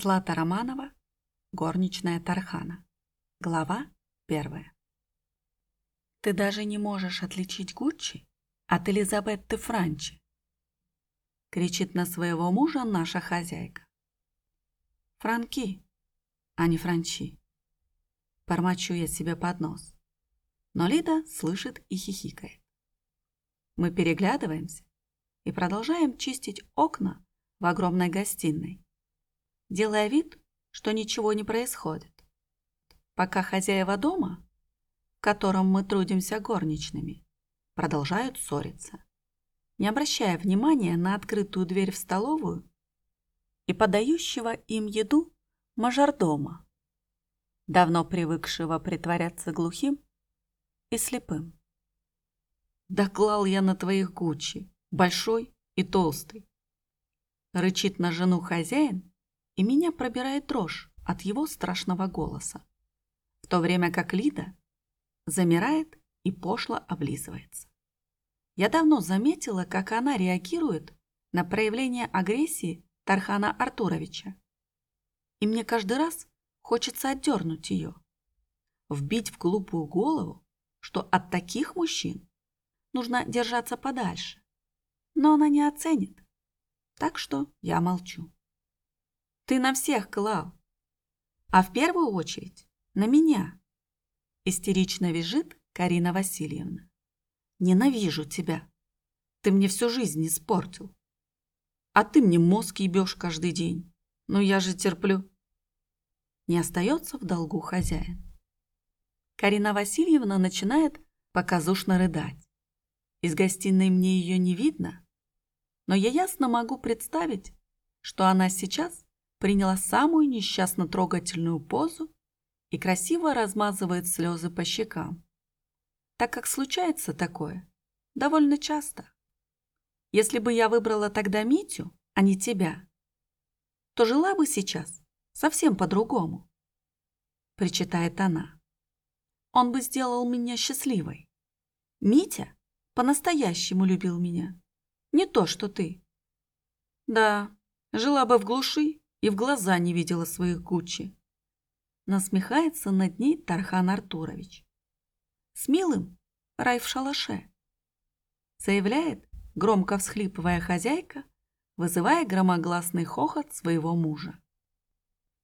Злата Романова, горничная Тархана. Глава первая. Ты даже не можешь отличить Гуччи от Элизабетты Франчи. Кричит на своего мужа наша хозяйка. Франки, а не Франчи. Бормочу я себе под нос. Но Лида слышит и хихикает. Мы переглядываемся и продолжаем чистить окна в огромной гостиной делая вид, что ничего не происходит. Пока хозяева дома, в котором мы трудимся горничными, продолжают ссориться, не обращая внимания на открытую дверь в столовую и подающего им еду мажордома, давно привыкшего притворяться глухим и слепым. Доклал я на твоих Гуччи, большой и толстый. Рычит на жену хозяин, и меня пробирает дрожь от его страшного голоса, в то время как Лида замирает и пошло облизывается. Я давно заметила, как она реагирует на проявление агрессии Тархана Артуровича. И мне каждый раз хочется отдернуть ее, вбить в глупую голову, что от таких мужчин нужно держаться подальше. Но она не оценит, так что я молчу. Ты на всех клал. А в первую очередь на меня. Истерично визжит Карина Васильевна. Ненавижу тебя. Ты мне всю жизнь испортил. А ты мне мозг ебешь каждый день. Ну я же терплю. Не остается в долгу хозяин. Карина Васильевна начинает показушно рыдать. Из гостиной мне ее не видно, но я ясно могу представить, что она сейчас приняла самую несчастно трогательную позу и красиво размазывает слезы по щекам. Так как случается такое довольно часто. Если бы я выбрала тогда Митю, а не тебя, то жила бы сейчас совсем по-другому, причитает она. Он бы сделал меня счастливой. Митя по-настоящему любил меня. Не то, что ты. Да, жила бы в глуши и в глаза не видела своих Гуччи. Насмехается над ней Тархан Артурович. С милым рай в шалаше. Заявляет, громко всхлипывая хозяйка, вызывая громогласный хохот своего мужа.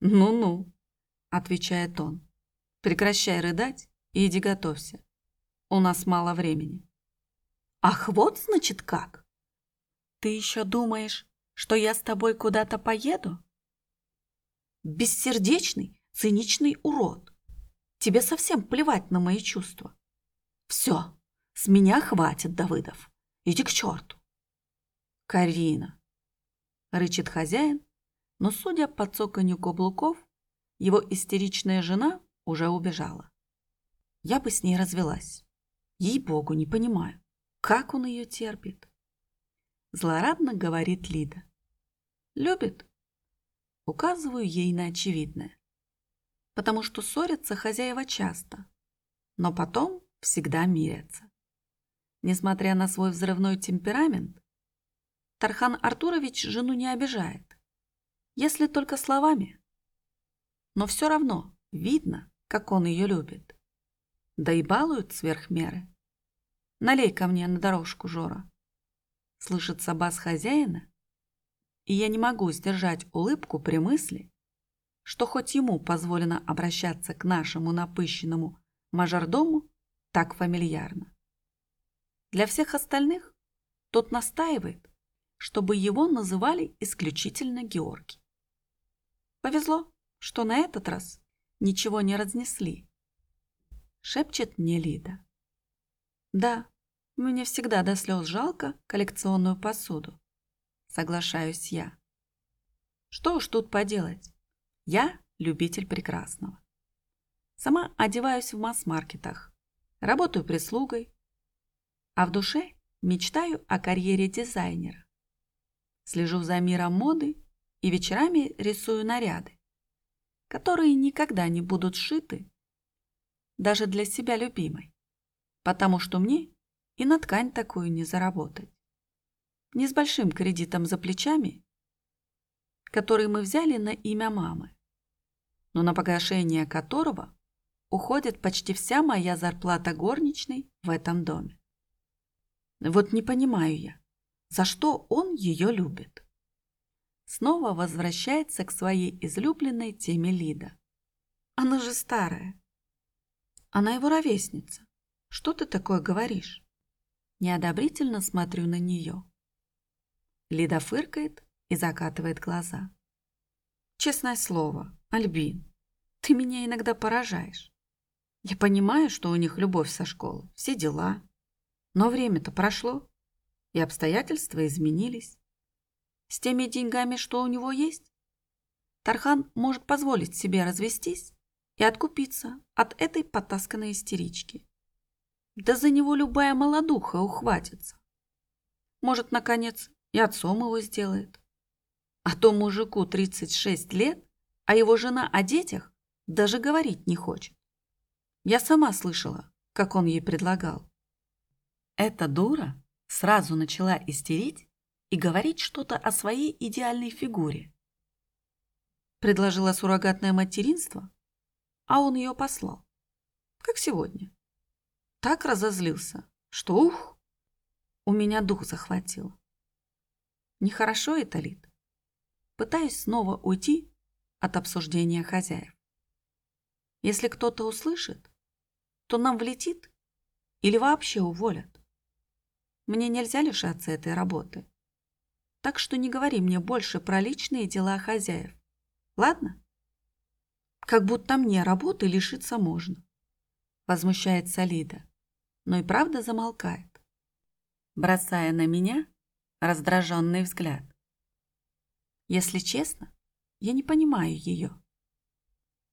«Ну-ну», — отвечает он, — «прекращай рыдать и иди готовься. У нас мало времени». «Ах, вот значит как! Ты еще думаешь, что я с тобой куда-то поеду?» Бессердечный, циничный урод. Тебе совсем плевать на мои чувства. Все, с меня хватит, Давыдов. Иди к черту. Карина, рычит хозяин, но, судя по цоканью каблуков, его истеричная жена уже убежала. Я бы с ней развелась. Ей-богу, не понимаю, как он ее терпит. Злорадно говорит Лида. Любит Указываю ей на очевидное. Потому что ссорятся хозяева часто, но потом всегда мирятся. Несмотря на свой взрывной темперамент, Тархан Артурович жену не обижает, если только словами. Но все равно видно, как он ее любит. Да и балует сверх меры. Налей ко мне на дорожку, Жора. Слышится бас хозяина, и я не могу сдержать улыбку при мысли, что хоть ему позволено обращаться к нашему напыщенному мажордому так фамильярно. Для всех остальных тот настаивает, чтобы его называли исключительно Георгий. Повезло, что на этот раз ничего не разнесли. Шепчет мне Лида. Да, мне всегда до слез жалко коллекционную посуду соглашаюсь я. Что уж тут поделать? Я любитель прекрасного. Сама одеваюсь в масс-маркетах, работаю прислугой, а в душе мечтаю о карьере дизайнера. Слежу за миром моды и вечерами рисую наряды, которые никогда не будут сшиты даже для себя любимой, потому что мне и на ткань такую не заработать не с большим кредитом за плечами который мы взяли на имя мамы, но на погашение которого уходит почти вся моя зарплата горничной в этом доме. Вот не понимаю я, за что он ее любит. Снова возвращается к своей излюбленной теме Лида. Она же старая. Она его ровесница. Что ты такое говоришь? Неодобрительно смотрю на нее. Лида фыркает и закатывает глаза. Честное слово, Альбин, ты меня иногда поражаешь. Я понимаю, что у них любовь со школы, все дела. Но время-то прошло, и обстоятельства изменились. С теми деньгами, что у него есть, Тархан может позволить себе развестись и откупиться от этой потасканной истерички. Да за него любая молодуха ухватится. Может, наконец, и отцом его сделает. А то мужику 36 лет, а его жена о детях даже говорить не хочет. Я сама слышала, как он ей предлагал. Эта дура сразу начала истерить и говорить что-то о своей идеальной фигуре. Предложила суррогатное материнство, а он ее послал. Как сегодня. Так разозлился, что ух, у меня дух захватило. Нехорошо это, Лид. Пытаюсь снова уйти от обсуждения хозяев. Если кто-то услышит, то нам влетит или вообще уволят. Мне нельзя лишаться этой работы. Так что не говори мне больше про личные дела хозяев. Ладно? Как будто мне работы лишиться можно. Возмущается Лида, но и правда замолкает, бросая на меня раздраженный взгляд. Если честно, я не понимаю ее.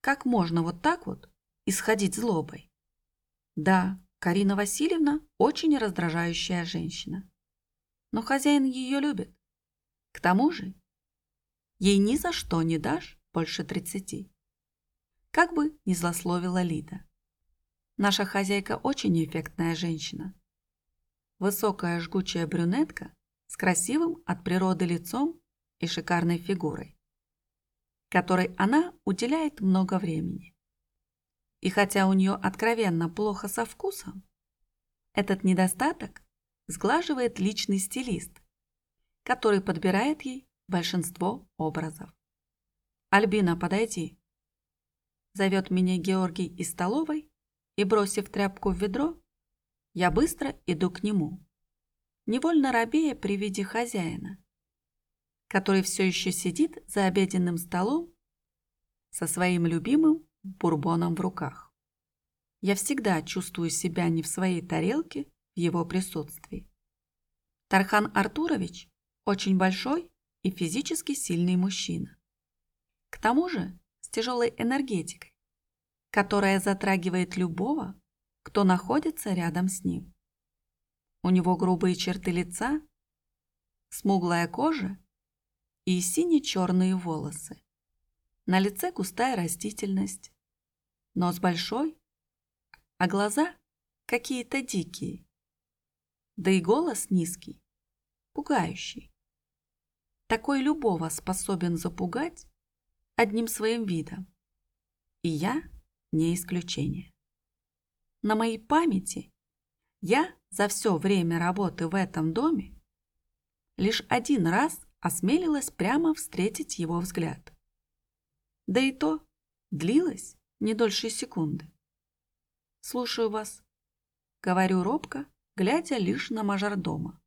Как можно вот так вот исходить злобой? Да, Карина Васильевна очень раздражающая женщина. Но хозяин ее любит. К тому же, ей ни за что не дашь больше тридцати. Как бы ни злословила Лида. Наша хозяйка очень эффектная женщина. Высокая жгучая брюнетка с красивым от природы лицом и шикарной фигурой, которой она уделяет много времени. И хотя у нее откровенно плохо со вкусом, этот недостаток сглаживает личный стилист, который подбирает ей большинство образов. «Альбина, подойди!» Зовет меня Георгий из столовой, и, бросив тряпку в ведро, я быстро иду к нему невольно робея при виде хозяина, который все еще сидит за обеденным столом со своим любимым бурбоном в руках. Я всегда чувствую себя не в своей тарелке в его присутствии. Тархан Артурович очень большой и физически сильный мужчина. К тому же с тяжелой энергетикой, которая затрагивает любого, кто находится рядом с ним. У него грубые черты лица, смуглая кожа и сине-черные волосы. На лице густая растительность, нос большой, а глаза какие-то дикие. Да и голос низкий, пугающий. Такой любого способен запугать одним своим видом. И я не исключение. На моей памяти я за все время работы в этом доме лишь один раз осмелилась прямо встретить его взгляд. Да и то длилось не дольше секунды. «Слушаю вас», — говорю робко, глядя лишь на мажордома.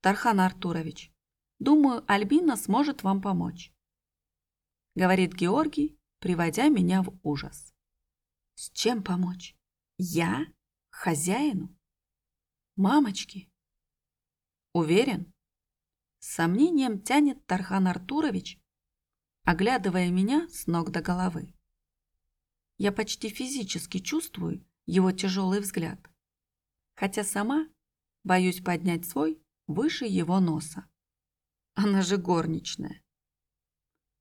«Тархан Артурович, думаю, Альбина сможет вам помочь», — говорит Георгий, приводя меня в ужас. «С чем помочь? Я? Хозяину?» Мамочки! Уверен? С сомнением тянет Тархан Артурович, оглядывая меня с ног до головы. Я почти физически чувствую его тяжелый взгляд, хотя сама боюсь поднять свой выше его носа. Она же горничная.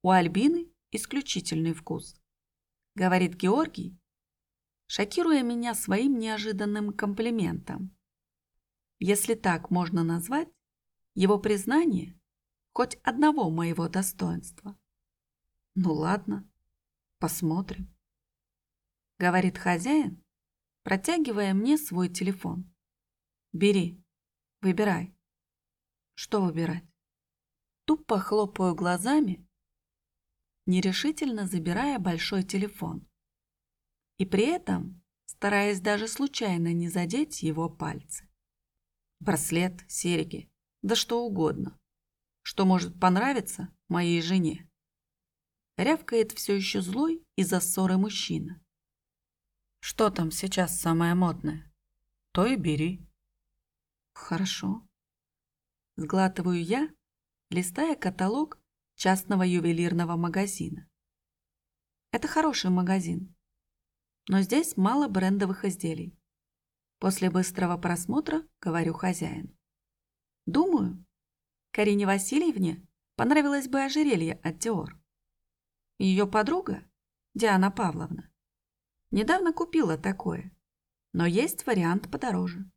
У Альбины исключительный вкус, говорит Георгий, шокируя меня своим неожиданным комплиментом если так можно назвать, его признание хоть одного моего достоинства. Ну ладно, посмотрим. Говорит хозяин, протягивая мне свой телефон. Бери, выбирай. Что выбирать? Тупо хлопаю глазами, нерешительно забирая большой телефон. И при этом стараясь даже случайно не задеть его пальцы. Браслет, серьги, да что угодно. Что может понравиться моей жене. Рявкает все еще злой из-за ссоры мужчина. Что там сейчас самое модное? То и бери. Хорошо. Сглатываю я, листая каталог частного ювелирного магазина. Это хороший магазин, но здесь мало брендовых изделий. После быстрого просмотра говорю хозяин. Думаю, Карине Васильевне понравилось бы ожерелье от Диор. Ее подруга, Диана Павловна, недавно купила такое, но есть вариант подороже.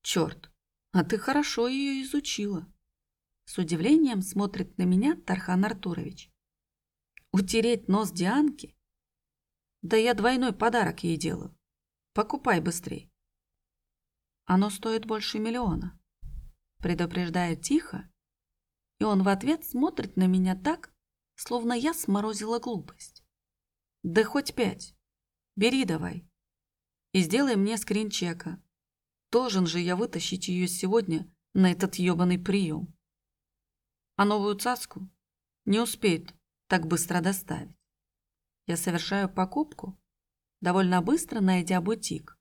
Черт, а ты хорошо ее изучила. С удивлением смотрит на меня Тархан Артурович. Утереть нос Дианки? Да я двойной подарок ей делаю. Покупай быстрей. Оно стоит больше миллиона. Предупреждаю тихо, и он в ответ смотрит на меня так, словно я сморозила глупость. Да хоть пять. Бери давай. И сделай мне скрин чека. Должен же я вытащить ее сегодня на этот ебаный прием. А новую цаску не успеет так быстро доставить. Я совершаю покупку, довольно быстро найдя бутик,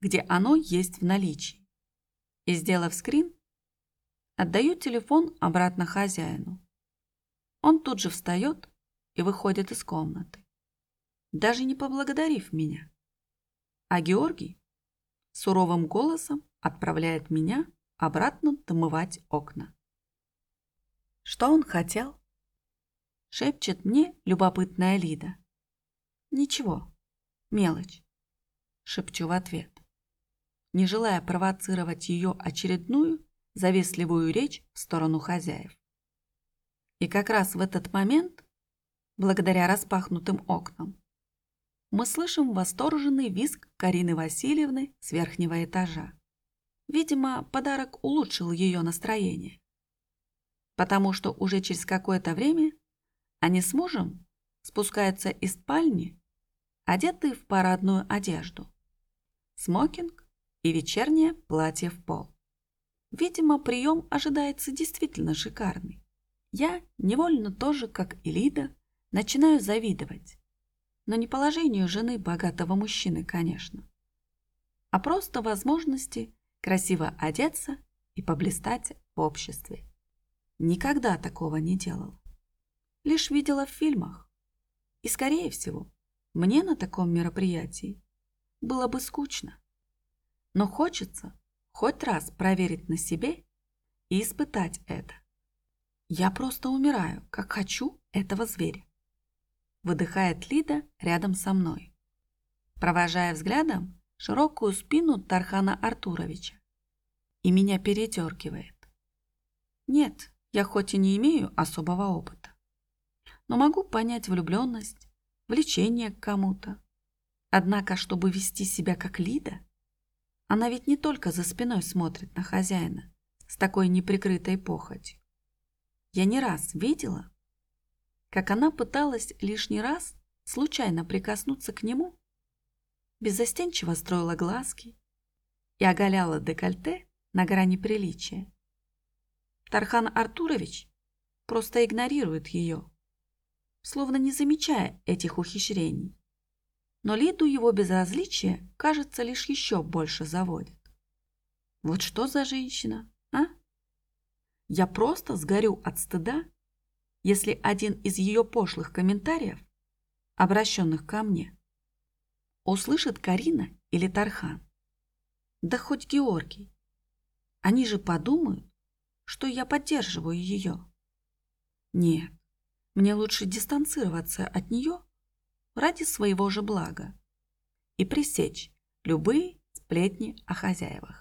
где оно есть в наличии. И, сделав скрин, отдаю телефон обратно хозяину. Он тут же встает и выходит из комнаты даже не поблагодарив меня. А Георгий суровым голосом отправляет меня обратно домывать окна. Что он хотел? Шепчет мне любопытная Лида. Ничего, мелочь. Шепчу в ответ, не желая провоцировать ее очередную завистливую речь в сторону хозяев. И как раз в этот момент, благодаря распахнутым окнам, мы слышим восторженный визг Карины Васильевны с верхнего этажа. Видимо, подарок улучшил ее настроение. Потому что уже через какое-то время они с мужем спускаются из спальни, одетые в парадную одежду. Смокинг и вечернее платье в пол. Видимо, прием ожидается действительно шикарный. Я невольно тоже, как и Лида, начинаю завидовать но не положению жены богатого мужчины, конечно, а просто возможности красиво одеться и поблистать в обществе. Никогда такого не делал. Лишь видела в фильмах. И, скорее всего, мне на таком мероприятии было бы скучно. Но хочется хоть раз проверить на себе и испытать это. Я просто умираю, как хочу этого зверя выдыхает Лида рядом со мной, провожая взглядом широкую спину Тархана Артуровича. И меня передергивает. Нет, я хоть и не имею особого опыта, но могу понять влюбленность, влечение к кому-то. Однако, чтобы вести себя как Лида, она ведь не только за спиной смотрит на хозяина с такой неприкрытой похотью. Я не раз видела, как она пыталась лишний раз случайно прикоснуться к нему, беззастенчиво строила глазки и оголяла декольте на грани приличия. Тархан Артурович просто игнорирует ее, словно не замечая этих ухищрений. Но Лиду его безразличие, кажется, лишь еще больше заводит. Вот что за женщина, а? Я просто сгорю от стыда если один из ее пошлых комментариев, обращенных ко мне, услышит Карина или Тархан, да хоть Георгий. Они же подумают, что я поддерживаю ее. Нет, мне лучше дистанцироваться от нее ради своего же блага и пресечь любые сплетни о хозяевах.